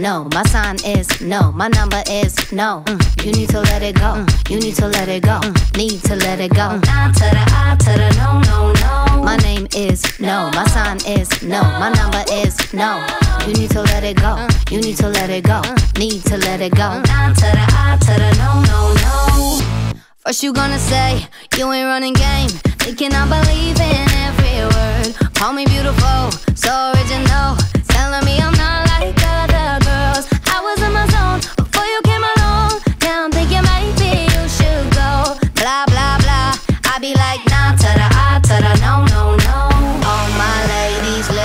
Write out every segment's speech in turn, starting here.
No, my sign is no, my number is no. Mm. You need to let it go, mm. you need to let it go, mm. need to let it go. Nah to the I to the no, no, no. My name is no, my sign is no, my number is no. You need to let it go, you need to let it go, need to let it go. Nah to the I to the no, no, no. First you gonna say you ain't running game, thinking I believe in every word. Call me beautiful, so original,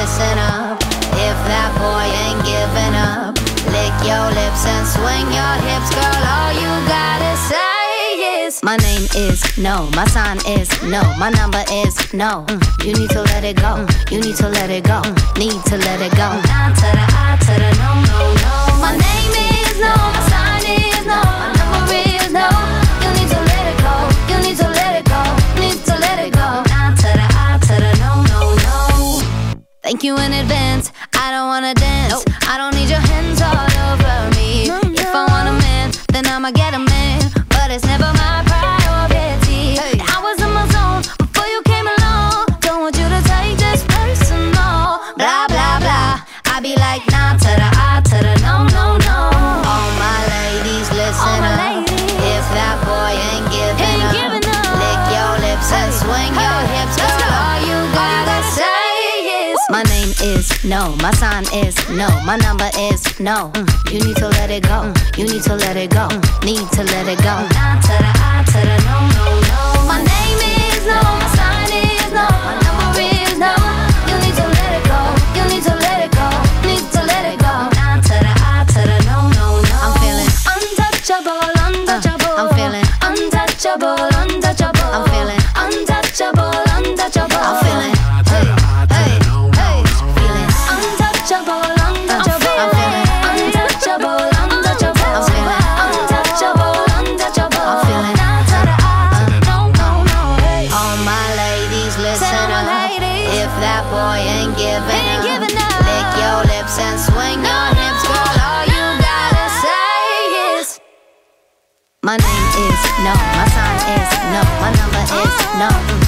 listen up. If that boy ain't giving up, lick your lips and swing your hips, girl. All you gotta say is my name is no, my sign is no, my number is no. Mm, You need to let it go, Mm, you need to let it go, Mm, need to let it go. Nah to the I to the no. Thank you in advance. I don't wanna dance. I don't is no, my sign is no, my number is no. Mm, You need to let it go, Mm, you need to let it go, Mm, need to let it go. Nah to the I to the no, no, no. My name is no, my sign is no, my number is no. You need to let it go, you need to let it go, need to let it go. Nah to the I to the no, no, no. I'm feeling untouchable, untouchable. I'm feeling untouchable. Ain't giving Ain't up, giving up. lick your lips and swing your hips, girl. All you gotta say is. My name is no, my sign is no, my number is no.